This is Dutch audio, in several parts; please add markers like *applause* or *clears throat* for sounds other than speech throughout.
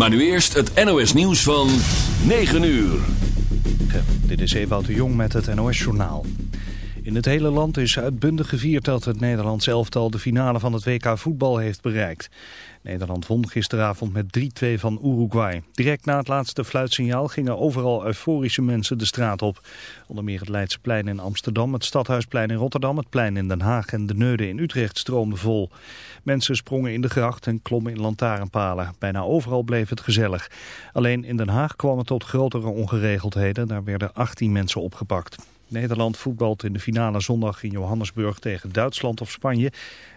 Maar nu eerst het NOS nieuws van 9 uur. Dit is Ewout de Jong met het NOS journaal. In het hele land is uitbundig gevierd dat het Nederlands elftal de finale van het WK voetbal heeft bereikt. Nederland won gisteravond met 3-2 van Uruguay. Direct na het laatste fluitsignaal gingen overal euforische mensen de straat op. Onder meer het Leidseplein in Amsterdam, het Stadhuisplein in Rotterdam, het plein in Den Haag en de Neude in Utrecht stroomden vol. Mensen sprongen in de gracht en klommen in lantaarnpalen. Bijna overal bleef het gezellig. Alleen in Den Haag kwam het tot grotere ongeregeldheden. Daar werden 18 mensen opgepakt. Nederland voetbalt in de finale zondag in Johannesburg tegen Duitsland of Spanje,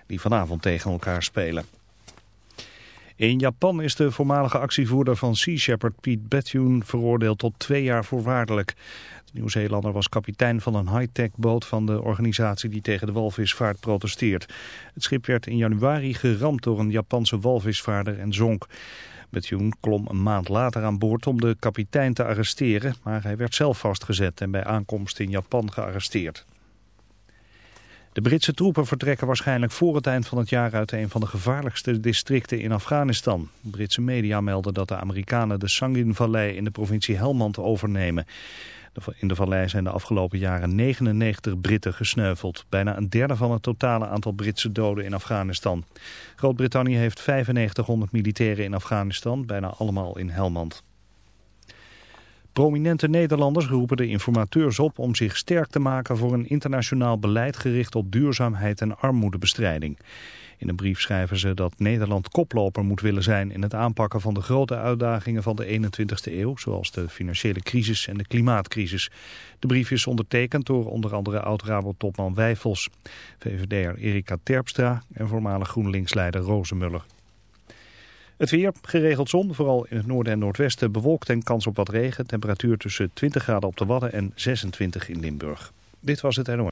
die vanavond tegen elkaar spelen. In Japan is de voormalige actievoerder van Sea Shepherd Pete Bethune veroordeeld tot twee jaar voorwaardelijk. De Nieuw-Zeelander was kapitein van een high-tech boot van de organisatie die tegen de walvisvaart protesteert. Het schip werd in januari geramd door een Japanse walvisvaarder en zonk. Bethune klom een maand later aan boord om de kapitein te arresteren, maar hij werd zelf vastgezet en bij aankomst in Japan gearresteerd. De Britse troepen vertrekken waarschijnlijk voor het eind van het jaar uit een van de gevaarlijkste districten in Afghanistan. Britse media melden dat de Amerikanen de Sangin-vallei in de provincie Helmand overnemen. In de vallei zijn de afgelopen jaren 99 Britten gesneuveld. Bijna een derde van het totale aantal Britse doden in Afghanistan. Groot-Brittannië heeft 9500 militairen in Afghanistan, bijna allemaal in Helmand. Prominente Nederlanders roepen de informateurs op om zich sterk te maken voor een internationaal beleid gericht op duurzaamheid en armoedebestrijding. In een brief schrijven ze dat Nederland koploper moet willen zijn in het aanpakken van de grote uitdagingen van de 21ste eeuw, zoals de financiële crisis en de klimaatcrisis. De brief is ondertekend door onder andere oud-Rabo-topman Wijfels, VVD'er Erika Terpstra en voormalig GroenLinks-leider Rozemuller. Het weer, geregeld zon, vooral in het noorden en noordwesten bewolkt en kans op wat regen. Temperatuur tussen 20 graden op de Wadden en 26 in Limburg. Dit was het NOS.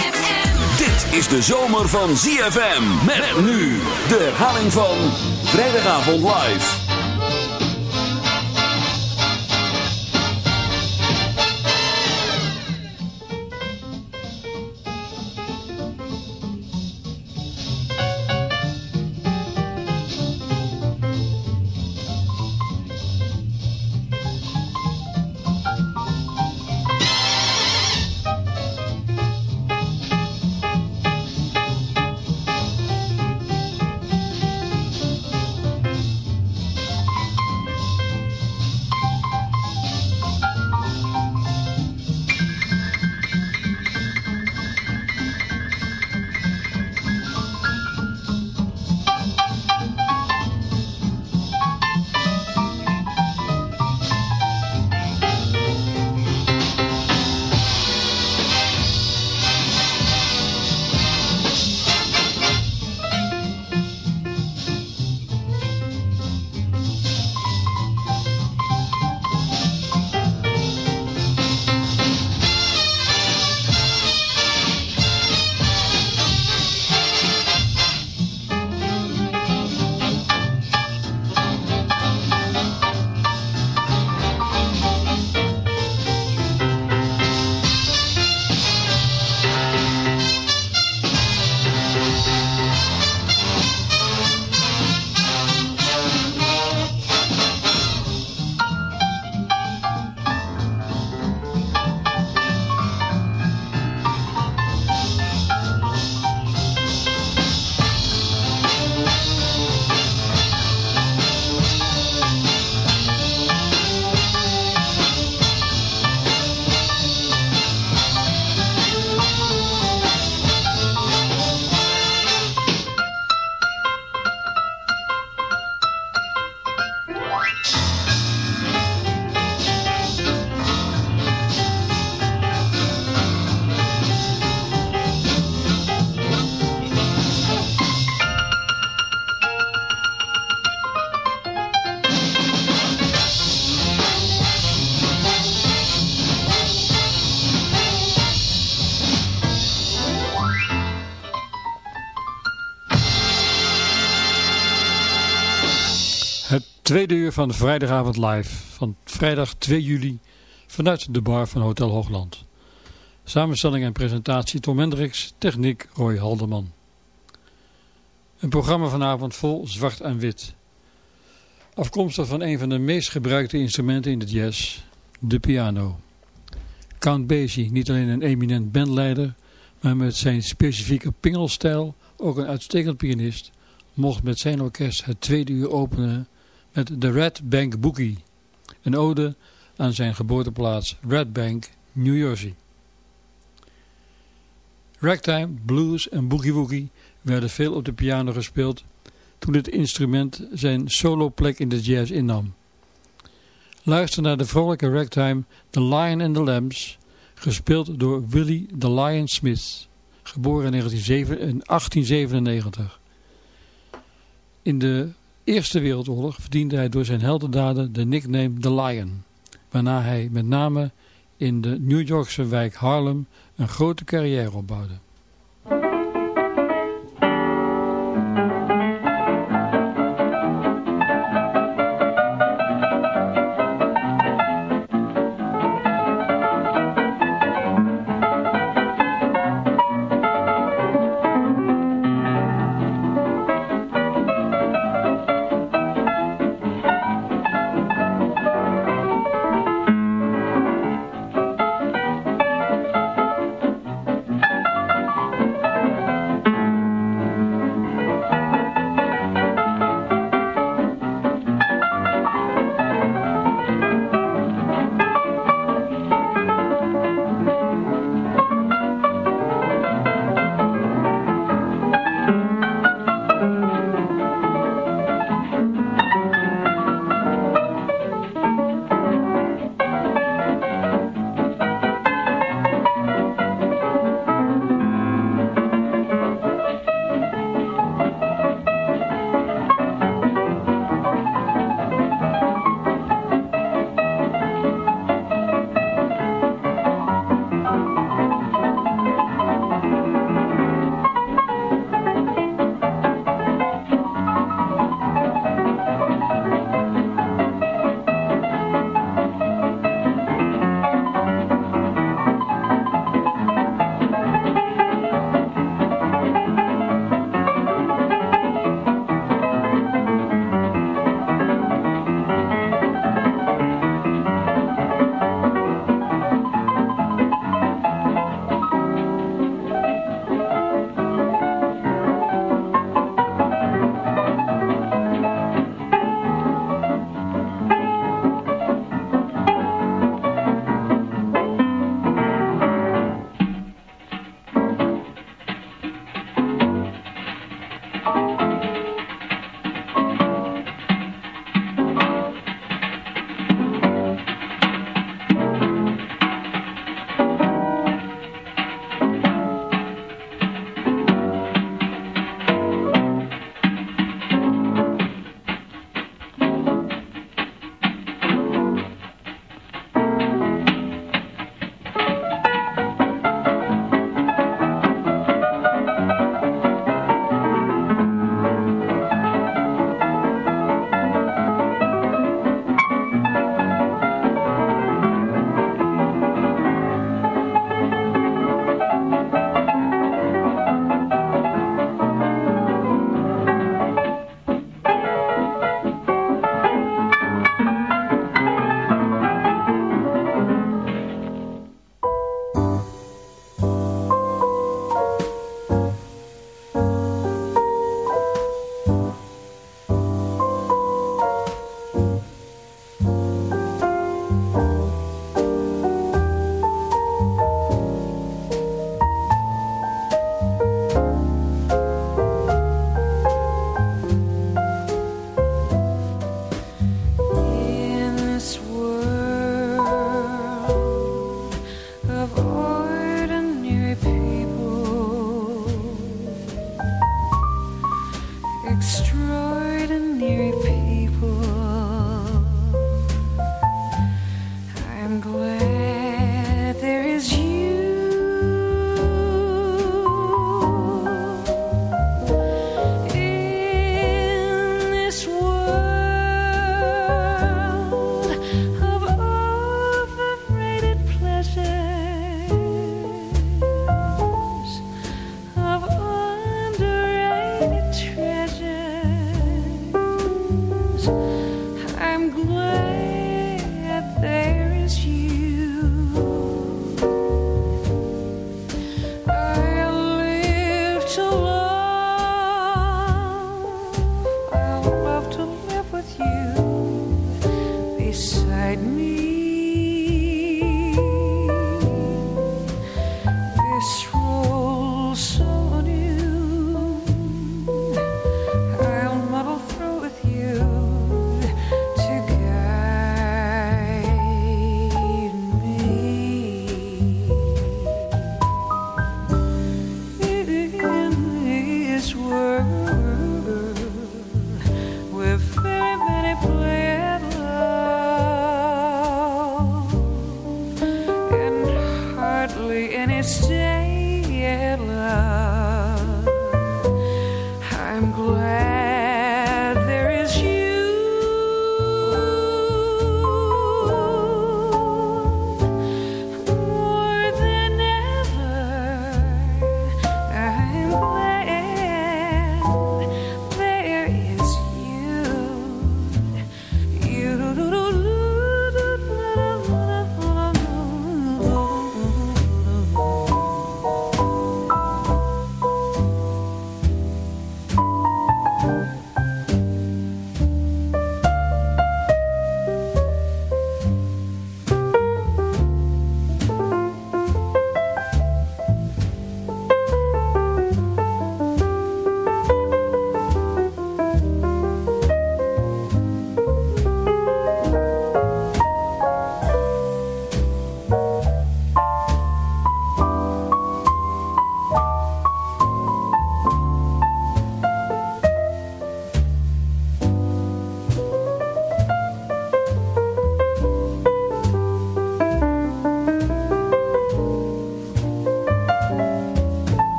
Dit is de zomer van ZFM. Met nu de herhaling van Vrijdagavond Live. Tweede uur van Vrijdagavond Live van vrijdag 2 juli vanuit de bar van Hotel Hoogland. Samenstelling en presentatie Tom Hendricks, techniek Roy Haldeman. Een programma vanavond vol zwart en wit. Afkomstig van een van de meest gebruikte instrumenten in de jazz, de piano. Count Basie, niet alleen een eminent bandleider, maar met zijn specifieke pingelstijl ook een uitstekend pianist, mocht met zijn orkest het tweede uur openen met de Red Bank Boogie, een ode aan zijn geboorteplaats Red Bank, New Jersey. Ragtime, blues en boogie-woogie werden veel op de piano gespeeld toen het instrument zijn soloplek in de jazz innam. Luister naar de vrolijke ragtime The Lion and the Lambs, gespeeld door Willie the Lion Smith, geboren in 1897. In de Eerste Wereldoorlog verdiende hij door zijn heldendaden de nickname The Lion, waarna hij met name in de New Yorkse wijk Harlem een grote carrière opbouwde.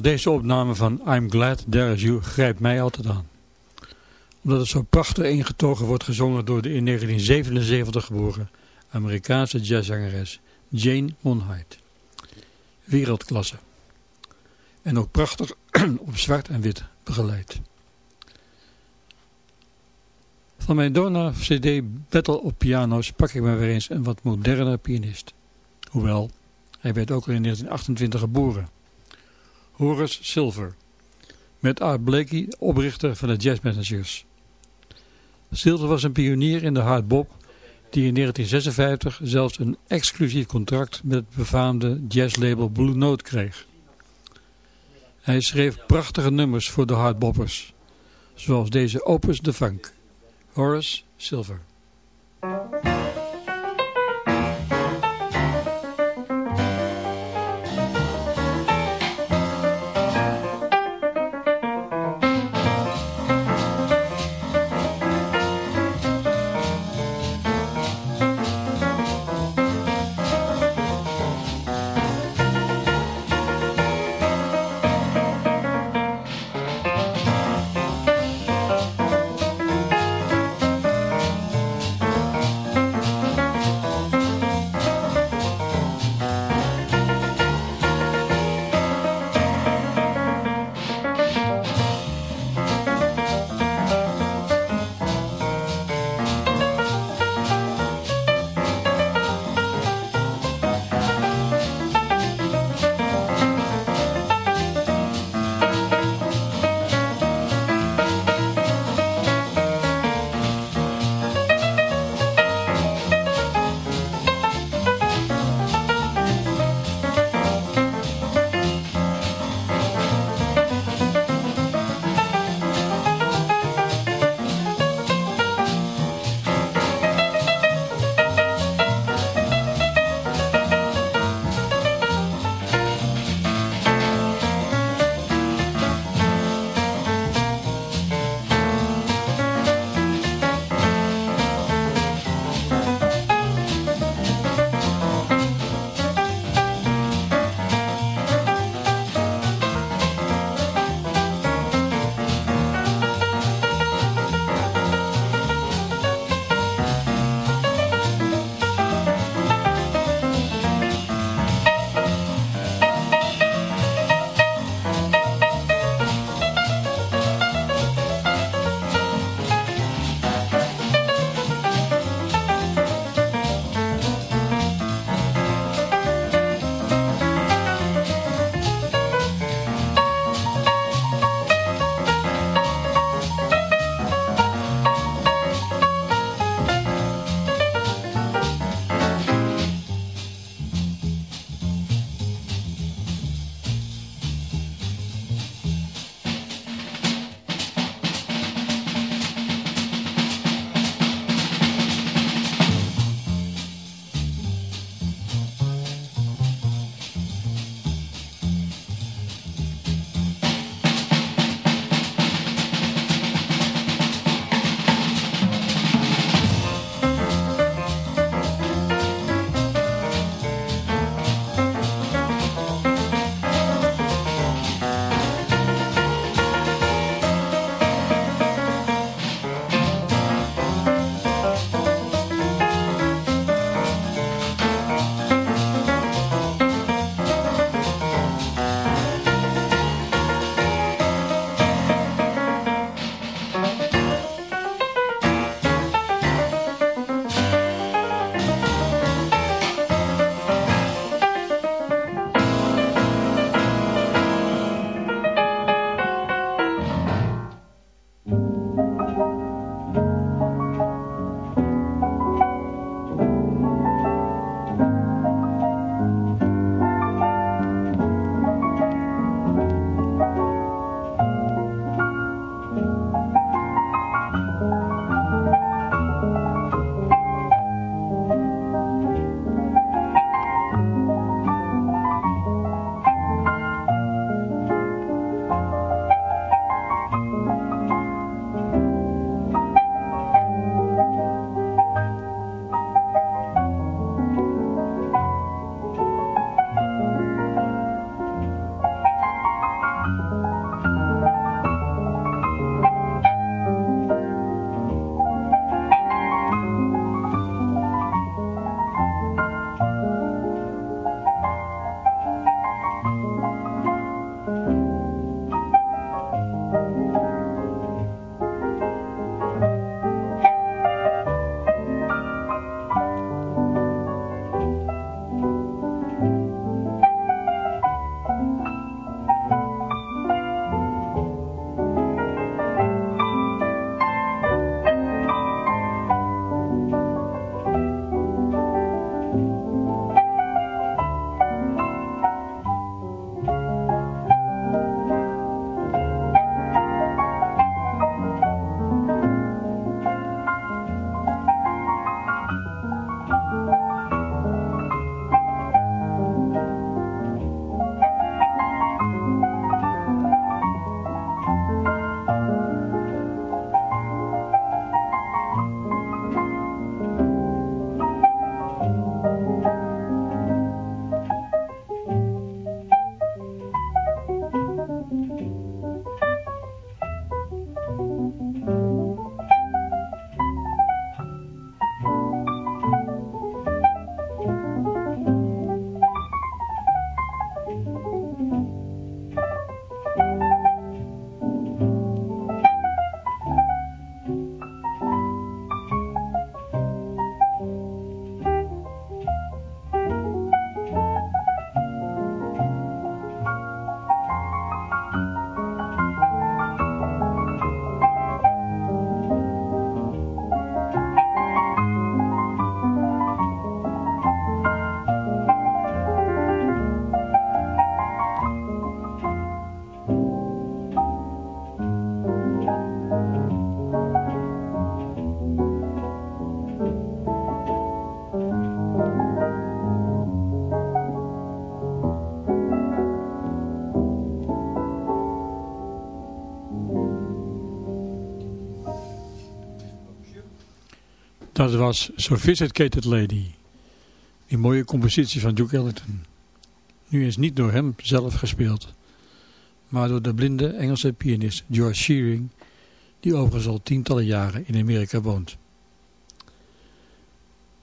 Deze opname van I'm Glad There Is You grijpt mij altijd aan. Omdat het zo prachtig ingetogen wordt gezongen door de in 1977 geboren Amerikaanse jazzzangeres Jane Monheit. Wereldklasse. En ook prachtig *clears throat* op zwart en wit begeleid. Van mijn Donna CD Battle op piano's pak ik maar weer eens een wat moderne pianist. Hoewel, hij werd ook al in 1928 geboren. Horace Silver. Met Art Blakey, oprichter van de Jazz Messengers. Silver was een pionier in de hard bop die in 1956 zelfs een exclusief contract met het befaamde jazzlabel Blue Note kreeg. Hij schreef prachtige nummers voor de hardboppers, zoals deze Opus de Funk. Horace Silver. Dat was Sophisticated Lady. Die mooie compositie van Duke Ellington. Nu is niet door hem zelf gespeeld, maar door de blinde Engelse pianist George Shearing, die overigens al tientallen jaren in Amerika woont.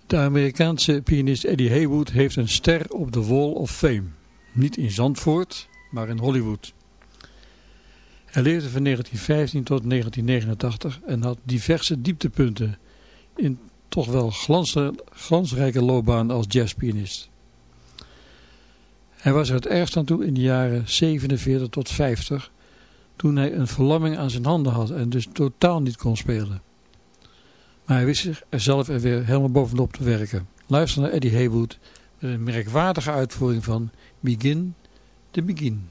De Amerikaanse pianist Eddie Haywood heeft een ster op de Wall of Fame. Niet in Zandvoort, maar in Hollywood. Hij leefde van 1915 tot 1989 en had diverse dieptepunten in toch wel glansrijke loopbaan als jazzpianist. Hij was er het ergst aan toe in de jaren 47 tot 50, toen hij een verlamming aan zijn handen had en dus totaal niet kon spelen. Maar hij wist zich er zelf er weer helemaal bovenop te werken. Luister naar Eddie Haywood met een merkwaardige uitvoering van Begin the Begin.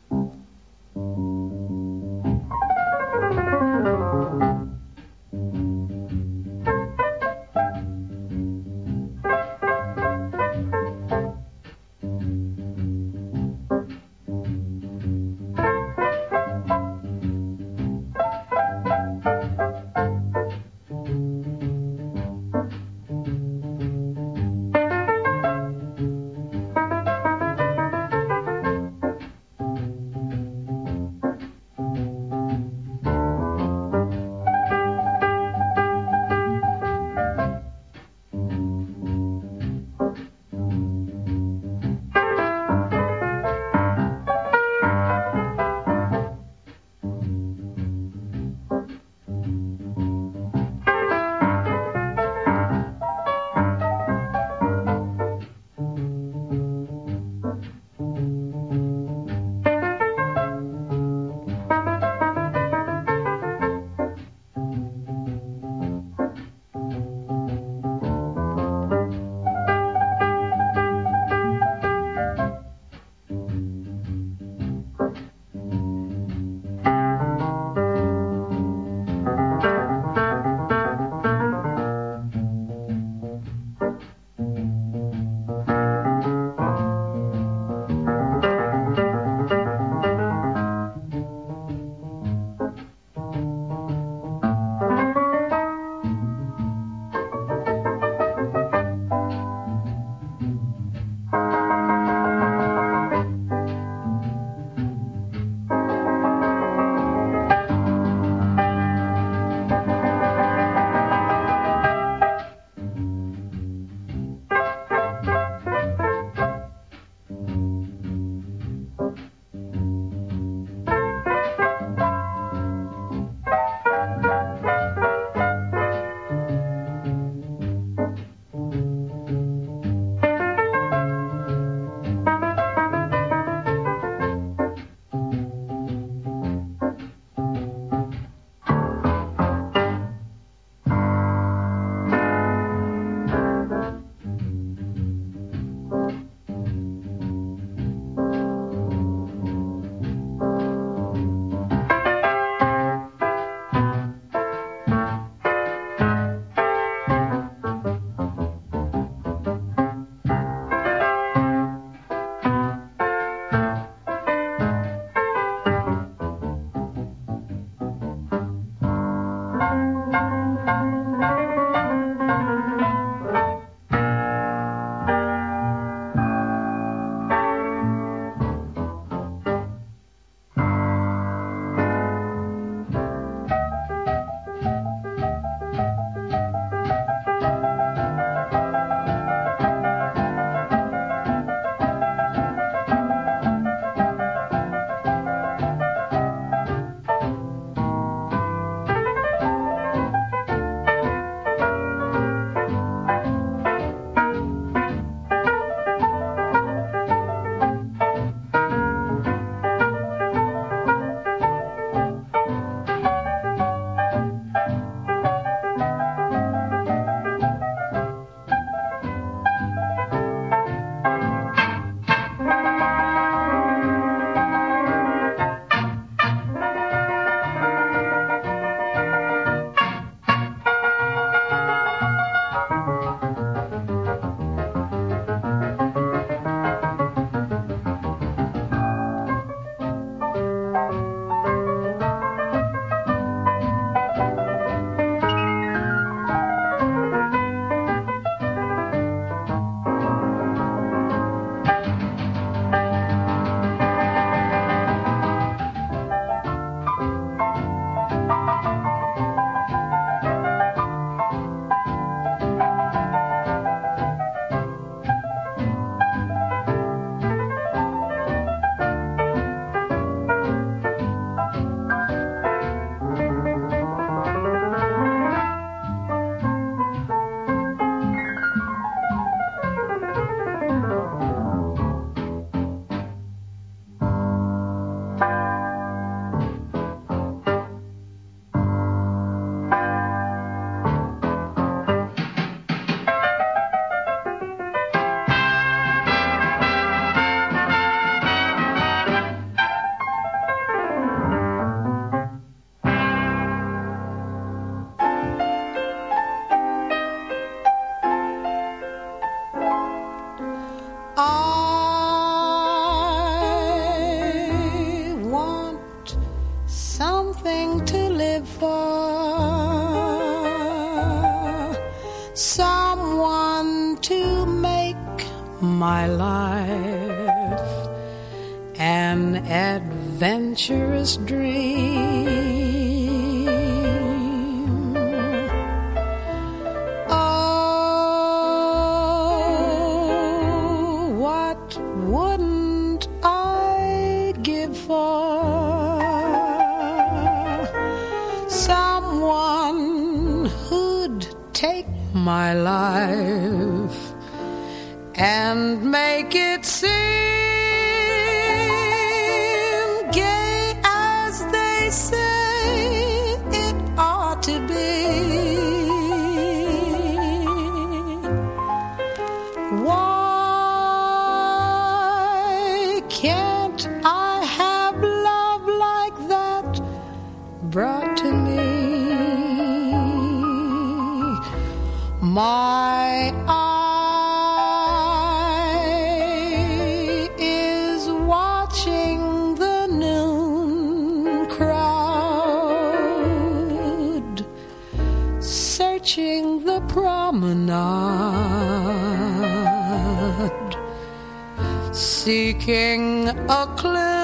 Seeking a clue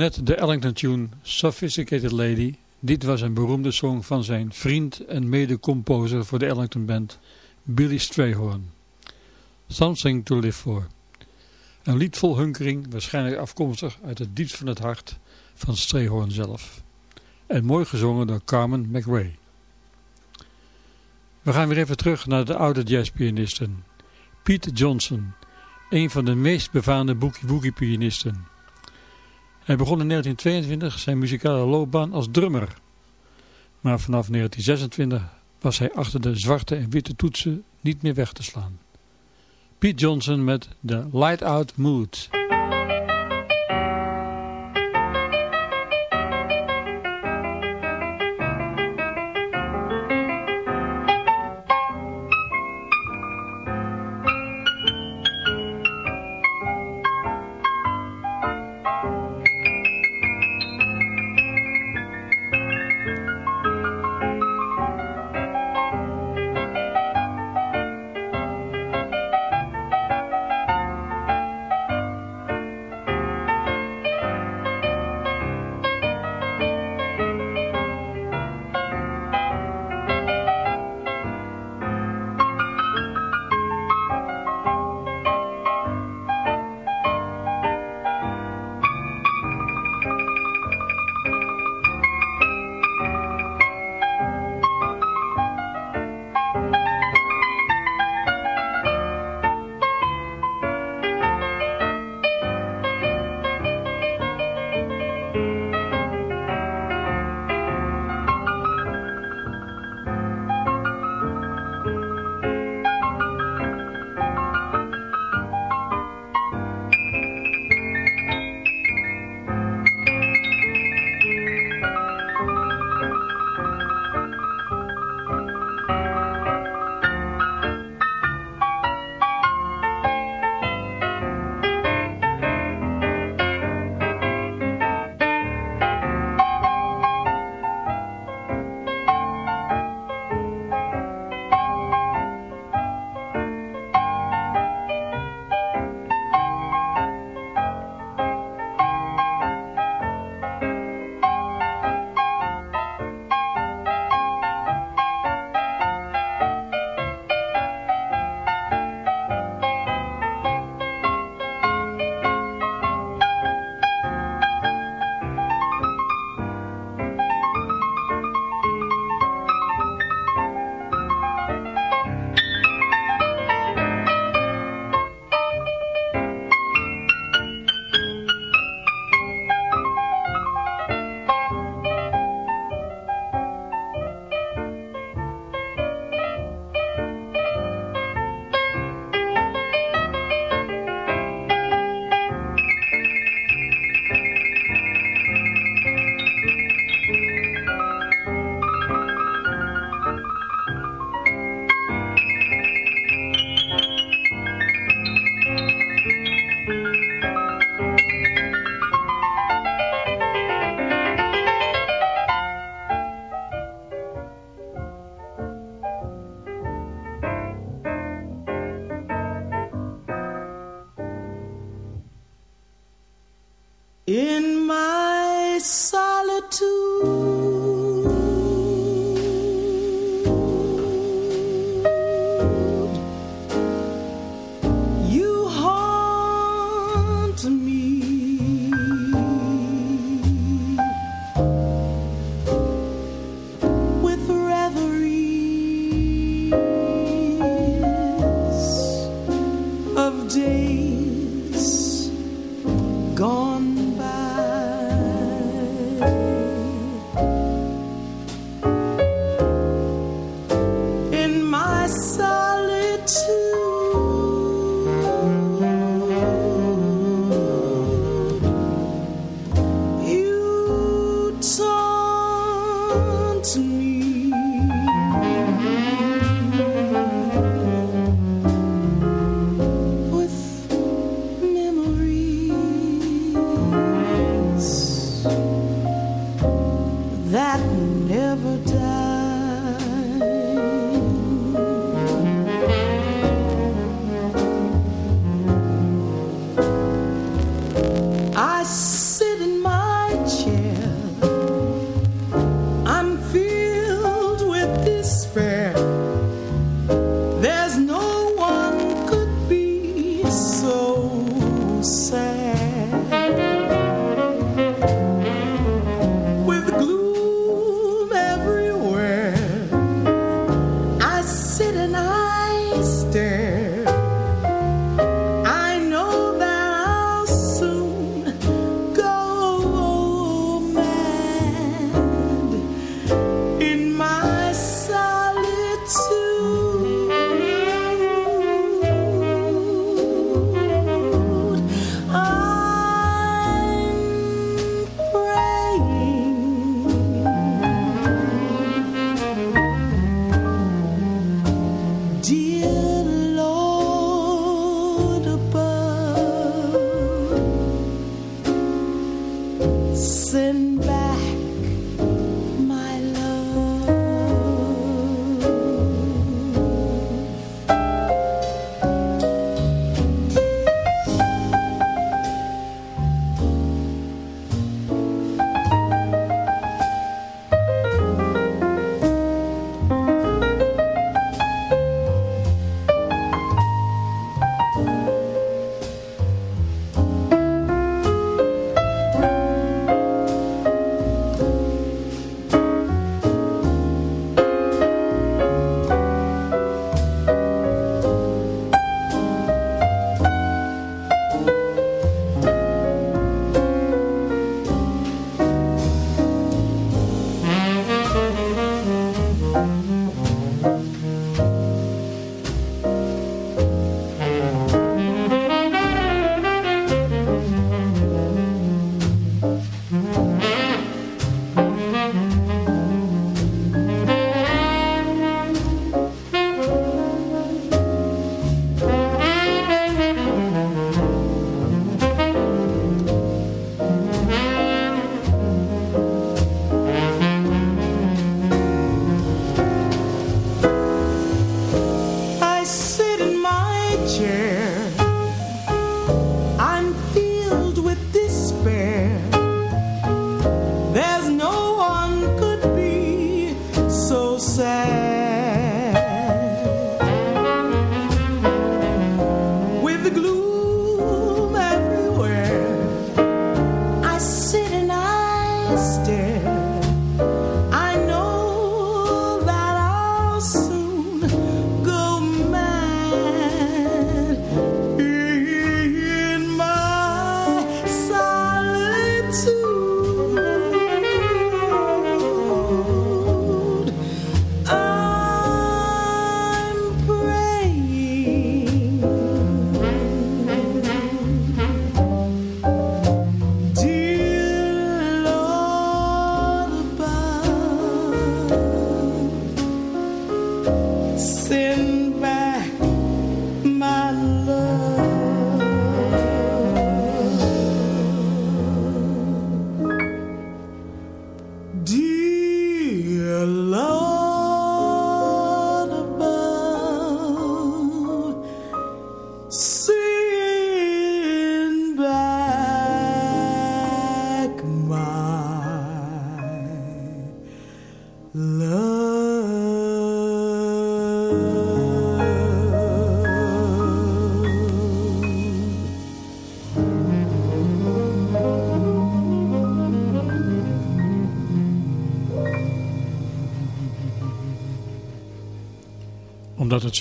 net de Ellington tune Sophisticated Lady. Dit was een beroemde song van zijn vriend en mede-composer voor de Ellington Band, Billy Strayhorn. Something to Live For. Een lied vol hunkering, waarschijnlijk afkomstig uit het diepst van het hart van Strayhorn zelf. En mooi gezongen door Carmen McRae. We gaan weer even terug naar de oude jazzpianisten. Pete Johnson, een van de meest befaamde boogie-woogie pianisten. Hij begon in 1922 zijn muzikale loopbaan als drummer. Maar vanaf 1926 was hij achter de zwarte en witte toetsen niet meer weg te slaan. Pete Johnson met de Light Out Mood.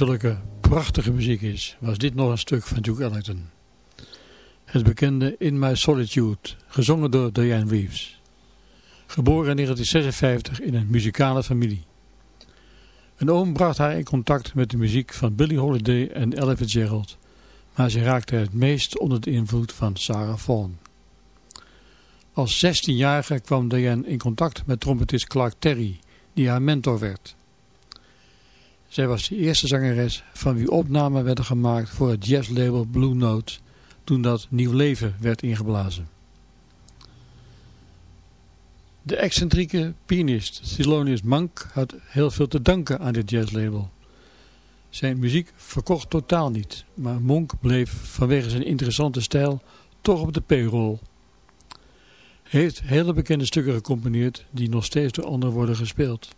Zulke prachtige muziek is, was dit nog een stuk van Duke Ellington. Het bekende In My Solitude, gezongen door Diane Reeves. Geboren in 1956 in een muzikale familie. Een oom bracht haar in contact met de muziek van Billie Holiday en Ella Fitzgerald, maar ze raakte het meest onder de invloed van Sarah Vaughan. Als 16-jarige kwam Diane in contact met trompetist Clark Terry, die haar mentor werd. Zij was de eerste zangeres van wie opnamen werden gemaakt voor het jazzlabel Blue Note, toen dat nieuw leven werd ingeblazen. De excentrieke pianist Thelonious Monk had heel veel te danken aan dit jazzlabel. Zijn muziek verkocht totaal niet, maar Monk bleef vanwege zijn interessante stijl toch op de payroll. Hij heeft hele bekende stukken gecomponeerd die nog steeds door anderen worden gespeeld.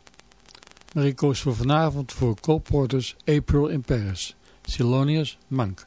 Maar ik koos voor vanavond voor Cole Porter's April in Paris, Thelonious Monk.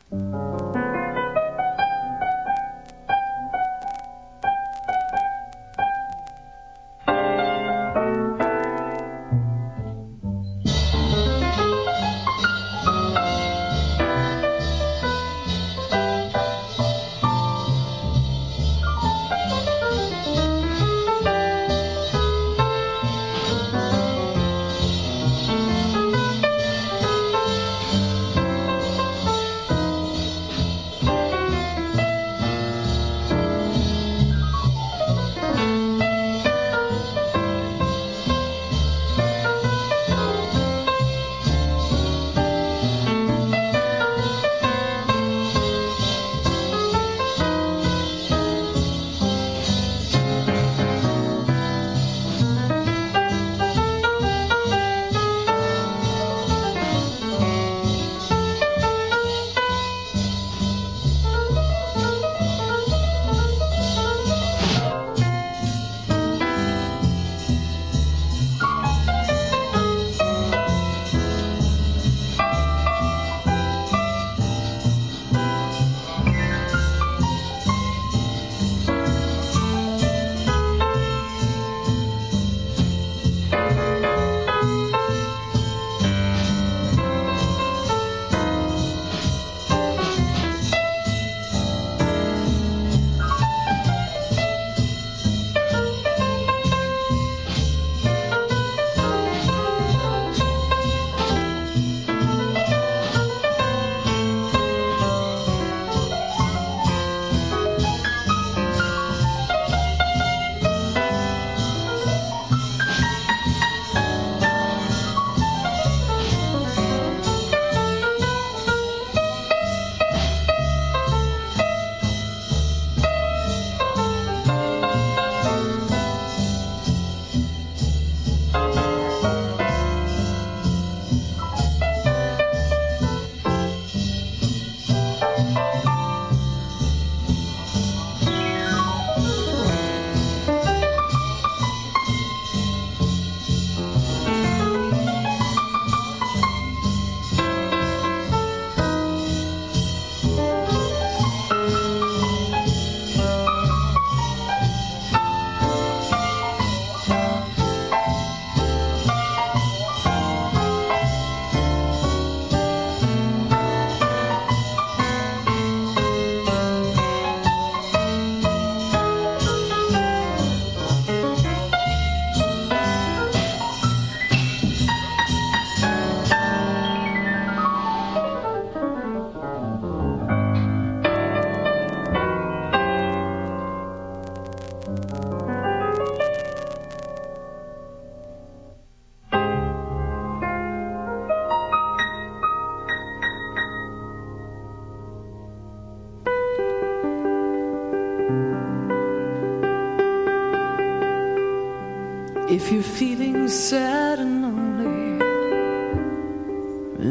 Feeling sad and lonely,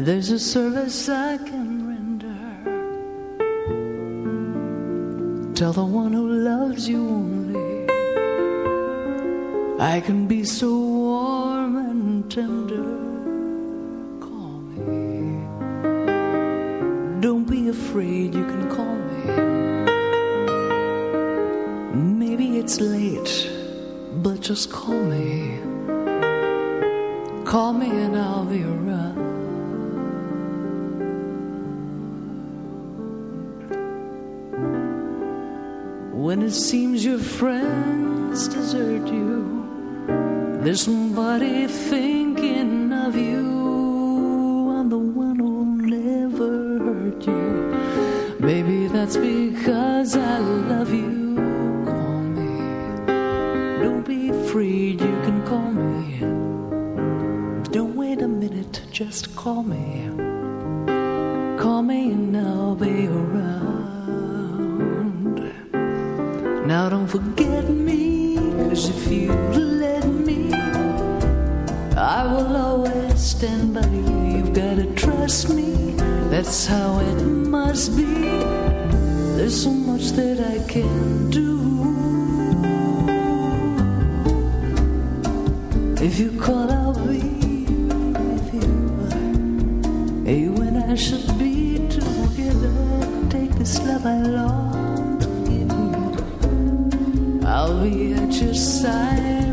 there's a service I can render. Tell the one who loves you only, I can be so Hey, when I should be together, take this love I long to give you. I'll be at your side.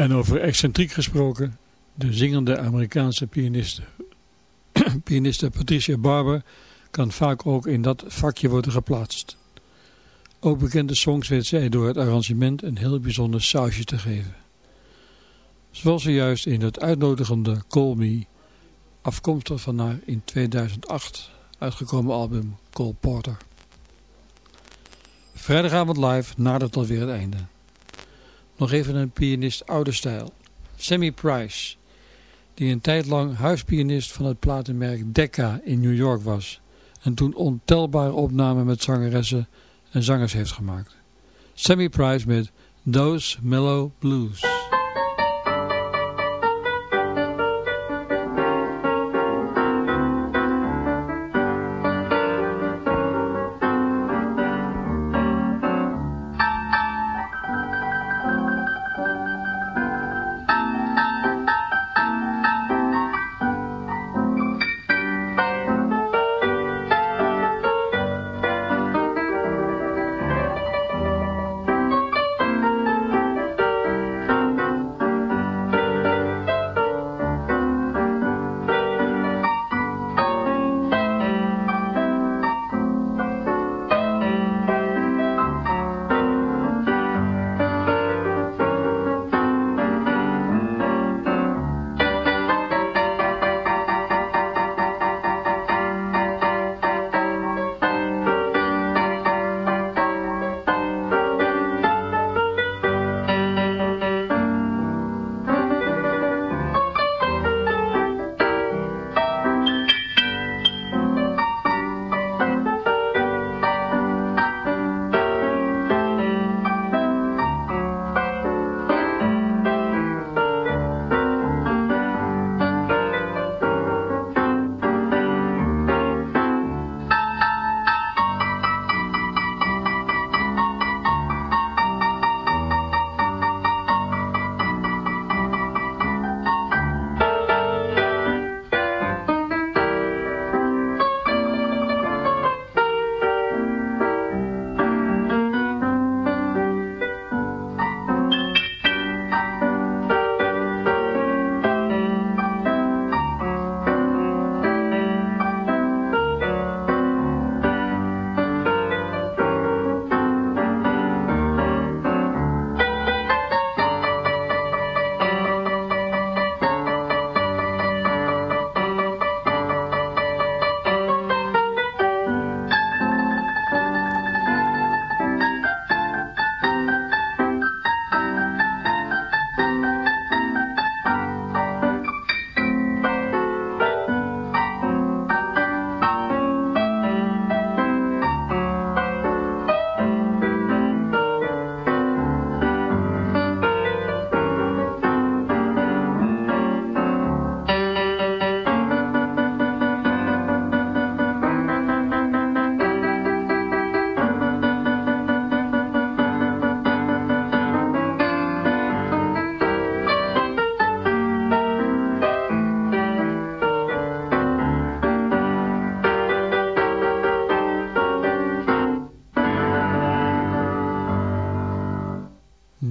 En over excentriek gesproken, de zingende Amerikaanse pianiste, *clears throat* pianiste Patricia Barber kan vaak ook in dat vakje worden geplaatst. Ook bekende songs weet zij door het arrangement een heel bijzonder sausje te geven. Zoals ze juist in het uitnodigende Call Me, afkomstig van haar in 2008 uitgekomen album Cole Porter. Vrijdagavond live nadert alweer het einde. Nog even een pianist oude stijl. Sammy Price, die een tijd lang huispianist van het platenmerk Decca in New York was en toen ontelbare opnamen met zangeressen en zangers heeft gemaakt. Sammy Price met Those Mellow Blues.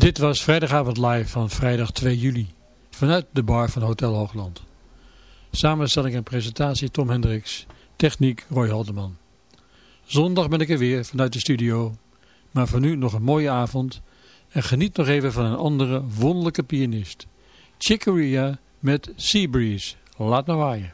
Dit was vrijdagavond live van vrijdag 2 juli vanuit de bar van Hotel Hoogland. Samenstelling en presentatie Tom Hendricks, techniek Roy Haldeman. Zondag ben ik er weer vanuit de studio, maar voor nu nog een mooie avond en geniet nog even van een andere wonderlijke pianist. Chicoria met Seabreeze. Laat nou waaien.